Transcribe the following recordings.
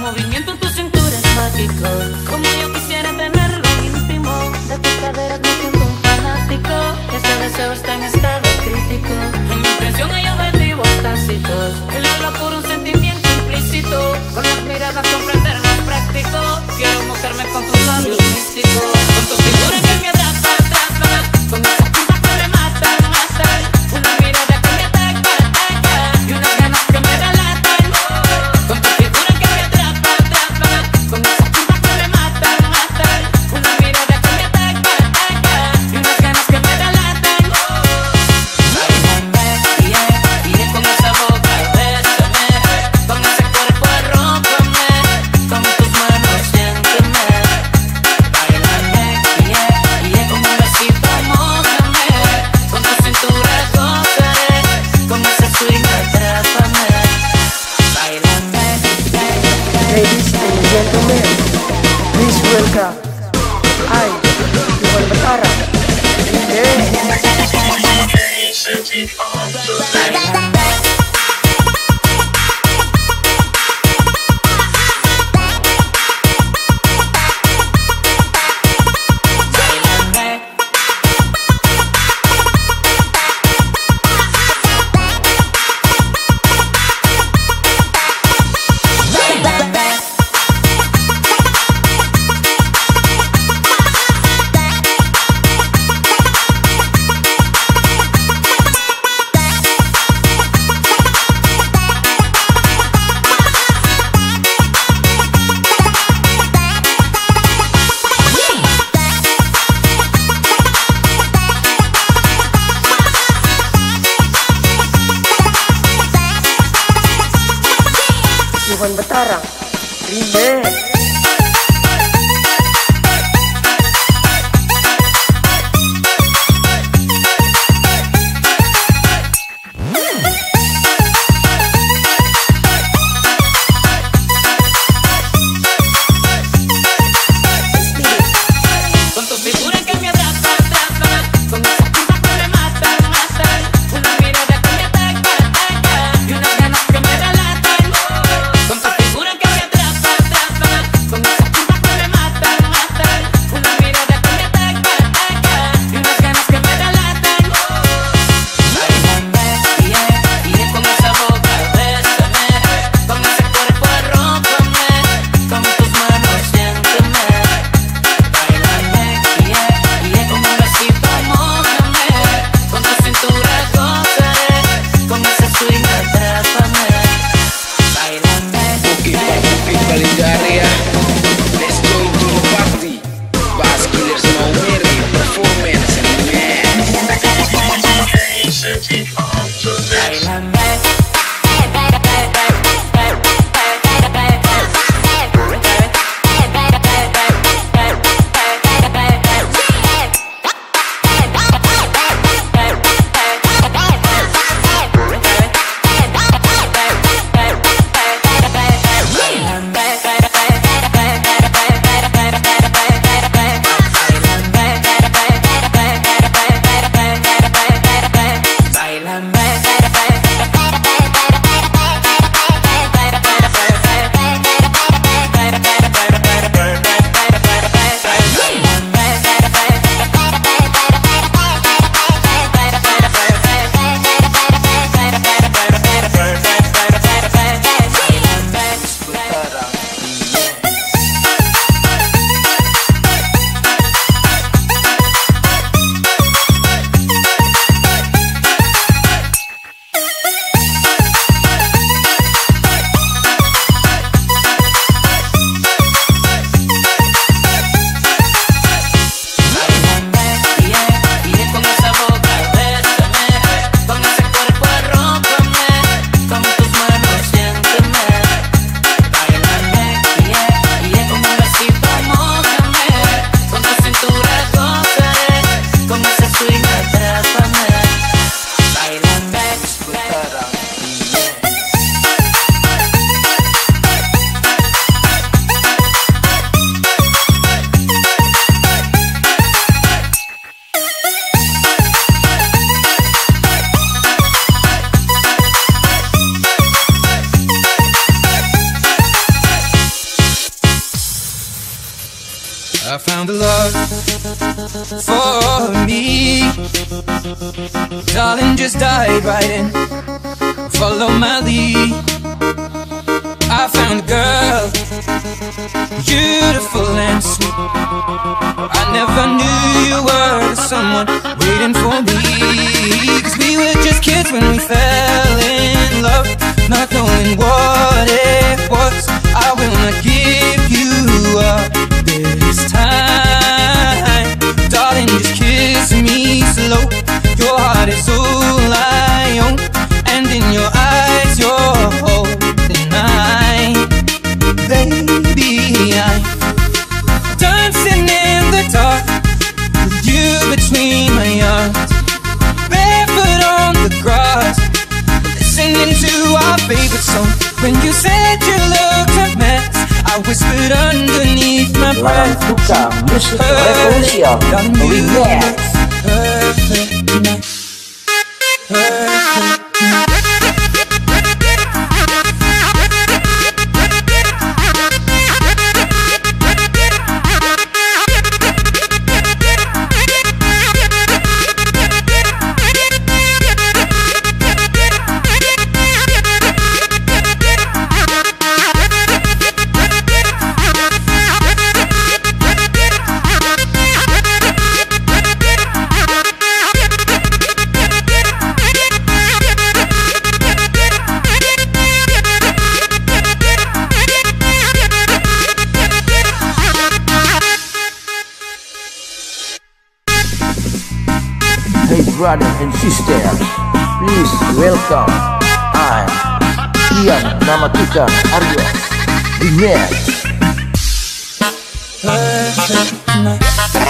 movimiento en tu cintura es mágico. Como yo quisiera tenerlo íntimo. De tus caderas me siento un fanático. Este deseo está en estado crítico. En mi presión hay objetivos tácitos. El habla por un sentimiento implícito. Con las miradas comprenderme práctico. Quiero mostrarme con tus labios místicos. sekarang. Remake I found a love for me. Darling, just dive right in. Follow my lead. I found a girl, beautiful and sweet. I never knew you were someone waiting for me. Cause we were just kids when we fell in love, not knowing what it was. I will not give favorite song. When you said you looked a mess, I whispered underneath my breath. Suka Music Revolution Darling, you Remix look perfect brother and sister Please welcome I'm Ian Namatika Aryo Remix perfect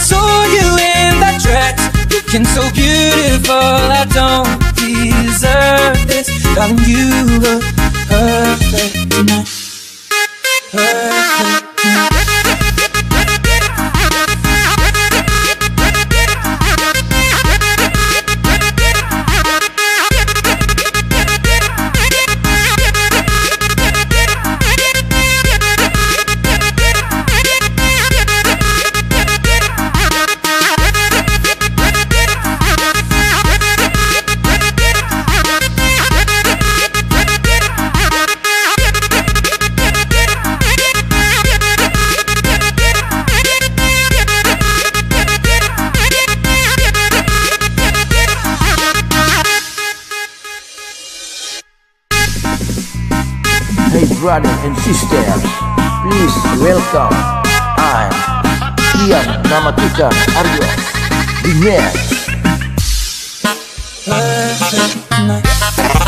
Saw you in that dress, looking so beautiful, I don't deserve this. Darling, you look perfect tonight. And sister Please welcome I'm Ian Namatika Aryo. Remix Perfect tonight.